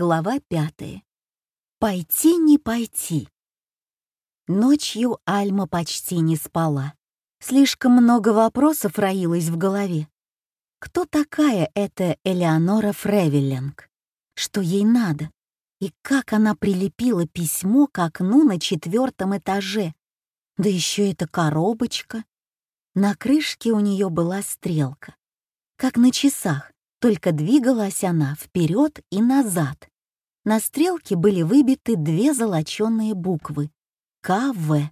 Глава пятая. Пойти не пойти. Ночью Альма почти не спала. Слишком много вопросов роилось в голове. Кто такая эта Элеонора Фревеллинг? Что ей надо? И как она прилепила письмо к окну на четвертом этаже? Да еще эта коробочка. На крышке у нее была стрелка. Как на часах, только двигалась она вперед и назад. На стрелке были выбиты две золоченые буквы — КВ.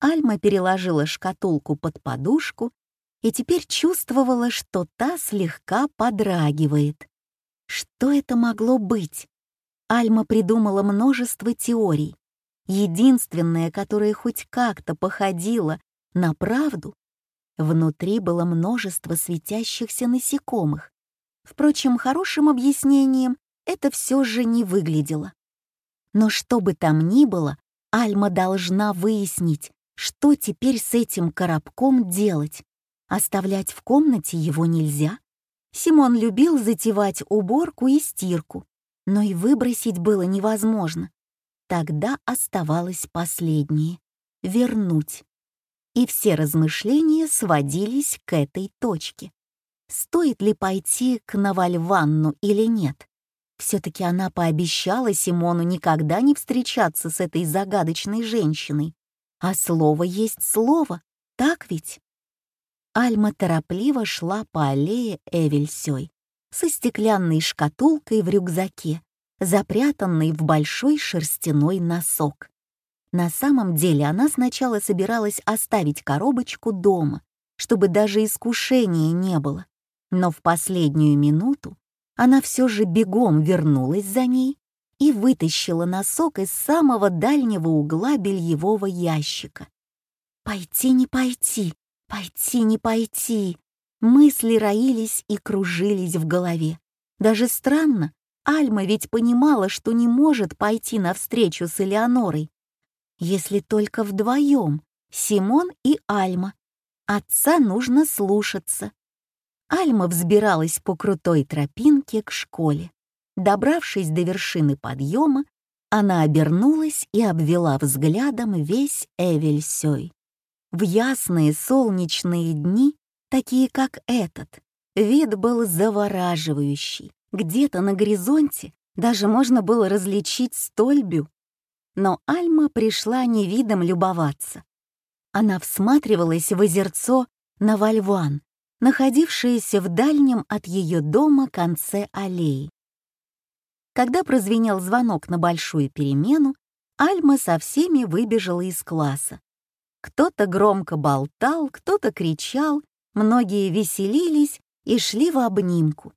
Альма переложила шкатулку под подушку и теперь чувствовала, что та слегка подрагивает. Что это могло быть? Альма придумала множество теорий. Единственная, которая хоть как-то походила на правду, внутри было множество светящихся насекомых, Впрочем, хорошим объяснением это все же не выглядело. Но что бы там ни было, Альма должна выяснить, что теперь с этим коробком делать. Оставлять в комнате его нельзя. Симон любил затевать уборку и стирку, но и выбросить было невозможно. Тогда оставалось последнее — вернуть. И все размышления сводились к этой точке стоит ли пойти к Навальванну или нет. Все-таки она пообещала Симону никогда не встречаться с этой загадочной женщиной. А слово есть слово, так ведь? Альма торопливо шла по аллее Эвельсёй со стеклянной шкатулкой в рюкзаке, запрятанной в большой шерстяной носок. На самом деле она сначала собиралась оставить коробочку дома, чтобы даже искушения не было но в последнюю минуту она все же бегом вернулась за ней и вытащила носок из самого дальнего угла бельевого ящика. «Пойти не пойти, пойти не пойти!» Мысли роились и кружились в голове. Даже странно, Альма ведь понимала, что не может пойти навстречу с Элеонорой. Если только вдвоем, Симон и Альма. Отца нужно слушаться. Альма взбиралась по крутой тропинке к школе. Добравшись до вершины подъема, она обернулась и обвела взглядом весь Эвельсёй. В ясные солнечные дни, такие как этот, вид был завораживающий. Где-то на горизонте даже можно было различить стольбю. Но Альма пришла не видом любоваться. Она всматривалась в озерцо на Вальван, находившиеся в дальнем от ее дома конце аллеи. Когда прозвенел звонок на большую перемену, Альма со всеми выбежала из класса. Кто-то громко болтал, кто-то кричал, многие веселились и шли в обнимку.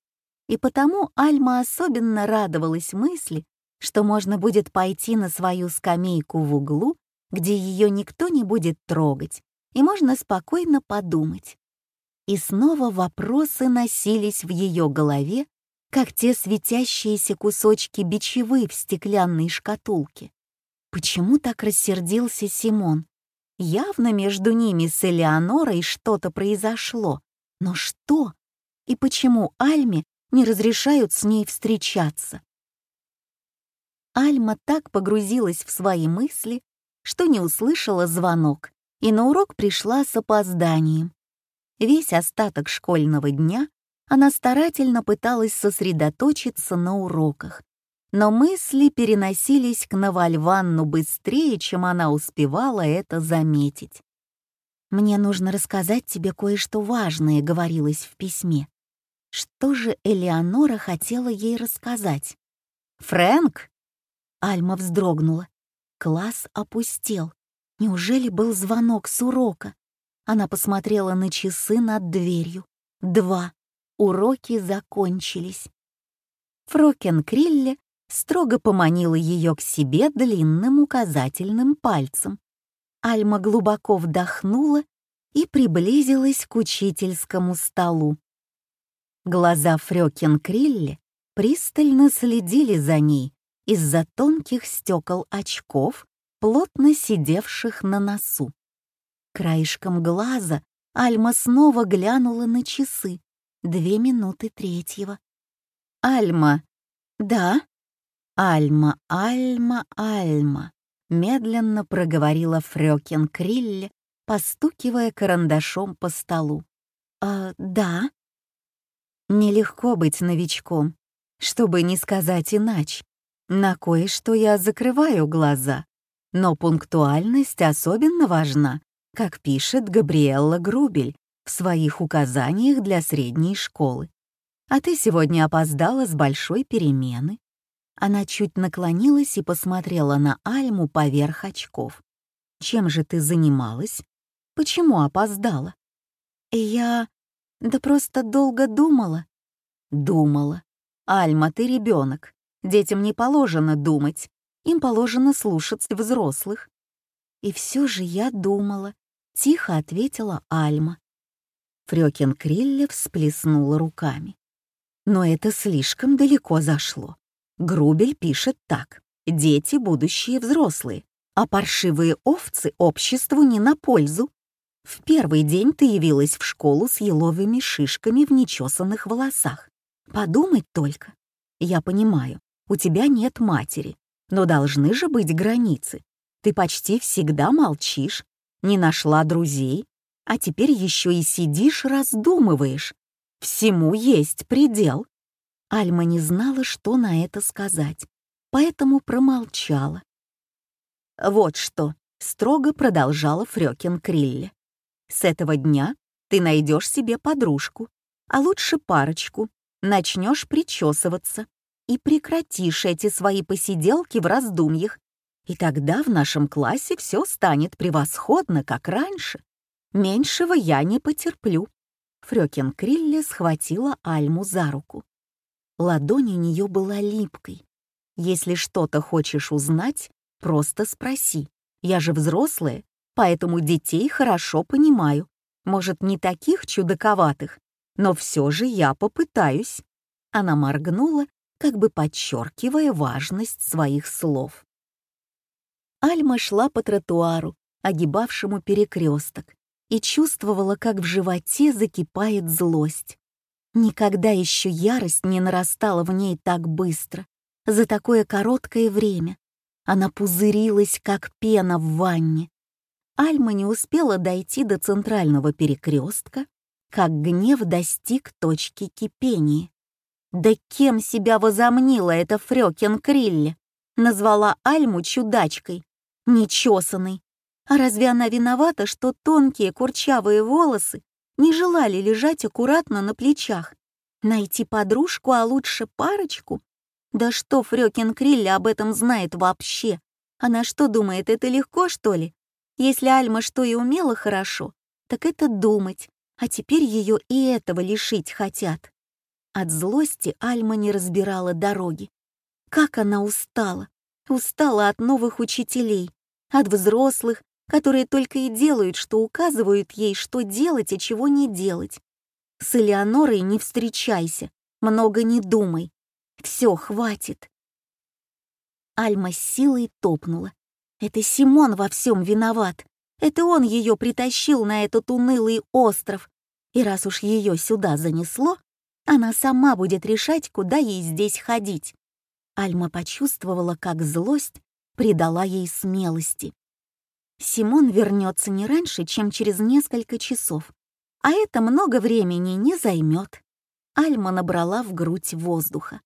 И потому Альма особенно радовалась мысли, что можно будет пойти на свою скамейку в углу, где ее никто не будет трогать, и можно спокойно подумать. И снова вопросы носились в ее голове, как те светящиеся кусочки бичевы в стеклянной шкатулке. Почему так рассердился Симон? Явно между ними с Элеонорой что-то произошло. Но что? И почему Альме не разрешают с ней встречаться? Альма так погрузилась в свои мысли, что не услышала звонок, и на урок пришла с опозданием. Весь остаток школьного дня она старательно пыталась сосредоточиться на уроках, но мысли переносились к Навальванну быстрее, чем она успевала это заметить. «Мне нужно рассказать тебе кое-что важное», — говорилось в письме. Что же Элеонора хотела ей рассказать? «Фрэнк?» Альма вздрогнула. Класс опустел. Неужели был звонок с урока? Она посмотрела на часы над дверью. Два. Уроки закончились. Фрокен Крилле строго поманила ее к себе длинным указательным пальцем. Альма глубоко вдохнула и приблизилась к учительскому столу. Глаза Фрёкен Крилле пристально следили за ней из-за тонких стекол очков, плотно сидевших на носу. Краешком глаза Альма снова глянула на часы. Две минуты третьего. «Альма!» «Да?» «Альма, Альма, Альма», — медленно проговорила Фрёкин Крилле, постукивая карандашом по столу. «А, да?» Нелегко быть новичком, чтобы не сказать иначе. На кое-что я закрываю глаза, но пунктуальность особенно важна, как пишет Габриэлла Грубель в своих указаниях для средней школы. А ты сегодня опоздала с большой перемены. Она чуть наклонилась и посмотрела на Альму поверх очков. Чем же ты занималась? Почему опоздала? Я... Да просто долго думала. Думала. Альма, ты ребенок. Детям не положено думать. Им положено слушать взрослых. И все же я думала, тихо ответила Альма. Фрёкин Крилле всплеснула руками. Но это слишком далеко зашло. Грубель пишет так. Дети — будущие взрослые, а паршивые овцы обществу не на пользу. В первый день ты явилась в школу с еловыми шишками в нечесанных волосах. Подумать только. Я понимаю, у тебя нет матери, но должны же быть границы. Ты почти всегда молчишь, не нашла друзей, а теперь еще и сидишь, раздумываешь. Всему есть предел. Альма не знала, что на это сказать, поэтому промолчала. Вот что, строго продолжала Фрёкин Крилле. С этого дня ты найдешь себе подружку, а лучше парочку, начнешь причесываться и прекратишь эти свои посиделки в раздумьях, и тогда в нашем классе все станет превосходно, как раньше. Меньшего я не потерплю. Фрёкин Крилле схватила Альму за руку. Ладонь у нее была липкой. Если что-то хочешь узнать, просто спроси. Я же взрослая, поэтому детей хорошо понимаю. Может, не таких чудаковатых, но все же я попытаюсь». Она моргнула, как бы подчеркивая важность своих слов. Альма шла по тротуару, огибавшему перекресток, и чувствовала, как в животе закипает злость. Никогда еще ярость не нарастала в ней так быстро, за такое короткое время. Она пузырилась, как пена в ванне, Альма не успела дойти до центрального перекрестка, как гнев достиг точки кипения. Да кем себя возомнила эта Фрёкин Крилле? Назвала Альму чудачкой, нечесанной. А разве она виновата, что тонкие курчавые волосы не желали лежать аккуратно на плечах? Найти подружку, а лучше парочку? Да что Фрёкин Крилле об этом знает вообще? Она что думает, это легко, что ли? Если Альма что и умела хорошо, так это думать, а теперь ее и этого лишить хотят. От злости Альма не разбирала дороги. Как она устала! Устала от новых учителей, от взрослых, которые только и делают, что указывают ей, что делать и чего не делать. С Элеонорой не встречайся, много не думай. Все, хватит. Альма с силой топнула. Это Симон во всем виноват. Это он ее притащил на этот унылый остров. И раз уж ее сюда занесло, она сама будет решать, куда ей здесь ходить. Альма почувствовала, как злость придала ей смелости. Симон вернется не раньше, чем через несколько часов, а это много времени не займет. Альма набрала в грудь воздуха.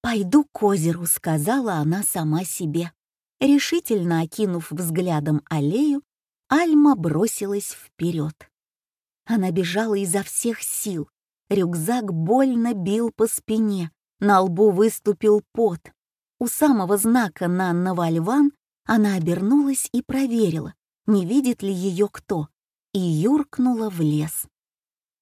«Пойду к озеру», — сказала она сама себе. Решительно окинув взглядом аллею, Альма бросилась вперед. Она бежала изо всех сил. Рюкзак больно бил по спине, на лбу выступил пот. У самого знака на Навальван она обернулась и проверила, не видит ли ее кто, и юркнула в лес.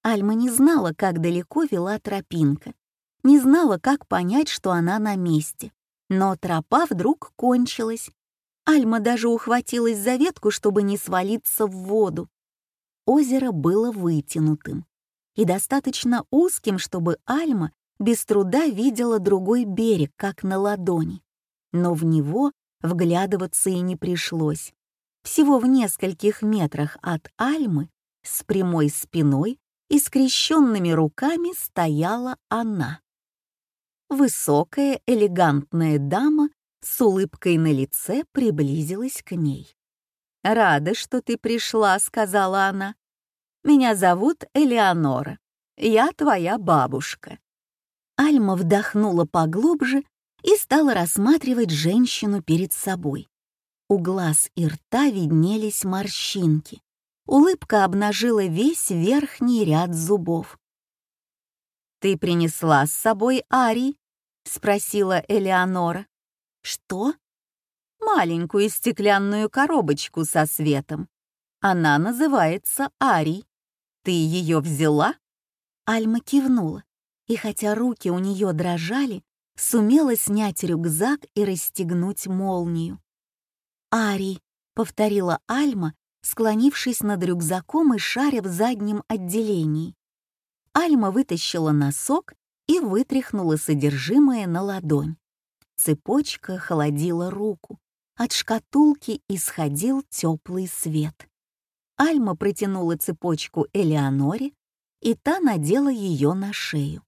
Альма не знала, как далеко вела тропинка, не знала, как понять, что она на месте. Но тропа вдруг кончилась. Альма даже ухватилась за ветку, чтобы не свалиться в воду. Озеро было вытянутым и достаточно узким, чтобы Альма без труда видела другой берег, как на ладони. Но в него вглядываться и не пришлось. Всего в нескольких метрах от Альмы с прямой спиной и скрещенными руками стояла она. высокая, элегантная дама с улыбкой на лице приблизилась к ней. «Рада, что ты пришла», — сказала она. «Меня зовут Элеонора. Я твоя бабушка». Альма вдохнула поглубже и стала рассматривать женщину перед собой. У глаз и рта виднелись морщинки. Улыбка обнажила весь верхний ряд зубов. «Ты принесла с собой Ари?» — спросила Элеонора. «Что?» «Маленькую стеклянную коробочку со светом. Она называется Ари. Ты ее взяла?» Альма кивнула, и хотя руки у нее дрожали, сумела снять рюкзак и расстегнуть молнию. «Ари», — повторила Альма, склонившись над рюкзаком и шаря в заднем отделении. Альма вытащила носок и вытряхнула содержимое на ладонь. Цепочка холодила руку. От шкатулки исходил теплый свет. Альма протянула цепочку Элеоноре, и та надела ее на шею.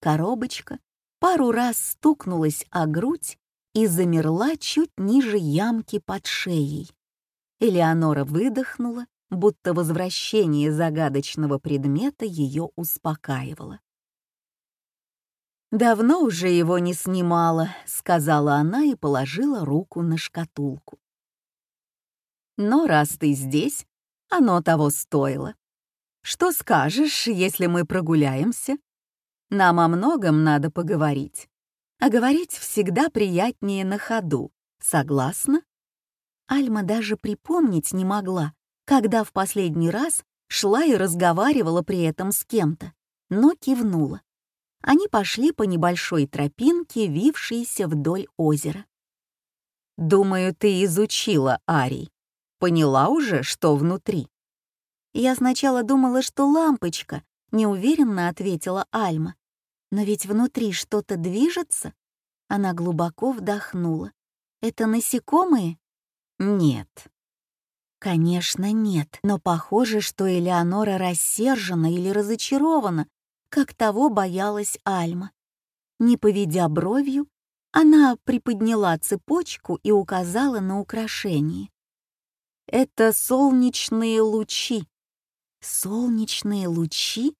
Коробочка пару раз стукнулась о грудь и замерла чуть ниже ямки под шеей. Элеонора выдохнула, будто возвращение загадочного предмета ее успокаивало. «Давно уже его не снимала», — сказала она и положила руку на шкатулку. «Но раз ты здесь, оно того стоило. Что скажешь, если мы прогуляемся? Нам о многом надо поговорить. А говорить всегда приятнее на ходу. Согласна?» Альма даже припомнить не могла, когда в последний раз шла и разговаривала при этом с кем-то, но кивнула они пошли по небольшой тропинке, вившейся вдоль озера. «Думаю, ты изучила Арий. Поняла уже, что внутри?» «Я сначала думала, что лампочка», — неуверенно ответила Альма. «Но ведь внутри что-то движется?» Она глубоко вдохнула. «Это насекомые?» «Нет». Конечно, нет, но похоже, что Элеонора рассержена или разочарована, как того боялась Альма. Не поведя бровью, она приподняла цепочку и указала на украшение. «Это солнечные лучи». «Солнечные лучи?»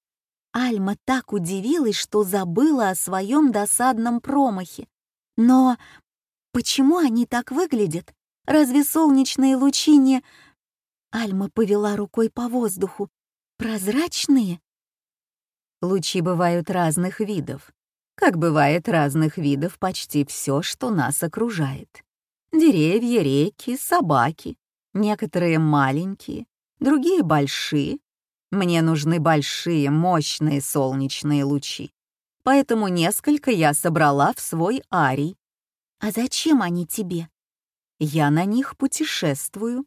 Альма так удивилась, что забыла о своем досадном промахе. «Но почему они так выглядят? Разве солнечные лучи не...» Альма повела рукой по воздуху. «Прозрачные?» Лучи бывают разных видов, как бывает разных видов почти все, что нас окружает. Деревья, реки, собаки. Некоторые маленькие, другие большие. Мне нужны большие, мощные солнечные лучи. Поэтому несколько я собрала в свой арий. А зачем они тебе? Я на них путешествую.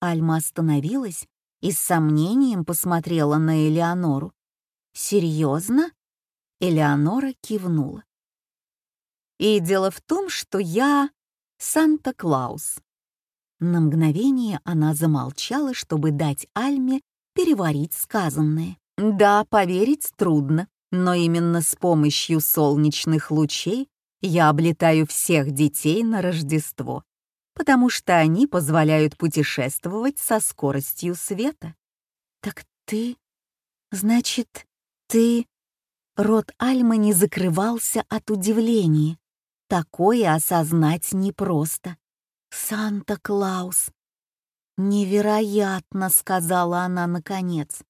Альма остановилась и с сомнением посмотрела на Элеонору. «Серьезно?» Элеонора кивнула. «И дело в том, что я Санта-Клаус». На мгновение она замолчала, чтобы дать Альме переварить сказанное. «Да, поверить трудно, но именно с помощью солнечных лучей я облетаю всех детей на Рождество, потому что они позволяют путешествовать со скоростью света». «Так ты... значит, «Ты...» Рот Альмы не закрывался от удивления. Такое осознать непросто. «Санта-Клаус!» «Невероятно!» — сказала она наконец.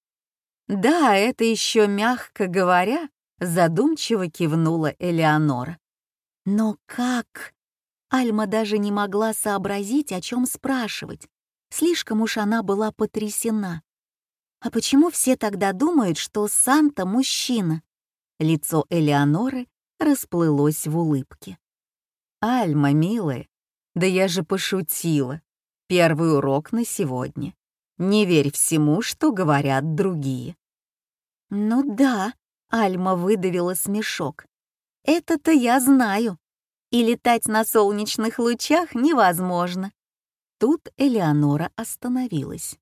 «Да, это еще мягко говоря», — задумчиво кивнула Элеонора. «Но как?» Альма даже не могла сообразить, о чем спрашивать. Слишком уж она была потрясена. «А почему все тогда думают, что Санта — мужчина?» Лицо Элеоноры расплылось в улыбке. «Альма, милая, да я же пошутила. Первый урок на сегодня. Не верь всему, что говорят другие». «Ну да», — Альма выдавила смешок. «Это-то я знаю. И летать на солнечных лучах невозможно». Тут Элеонора остановилась.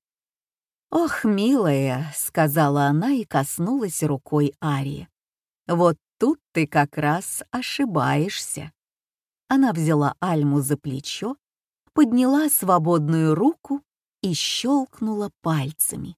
«Ох, милая», — сказала она и коснулась рукой Арии. «Вот тут ты как раз ошибаешься». Она взяла Альму за плечо, подняла свободную руку и щелкнула пальцами.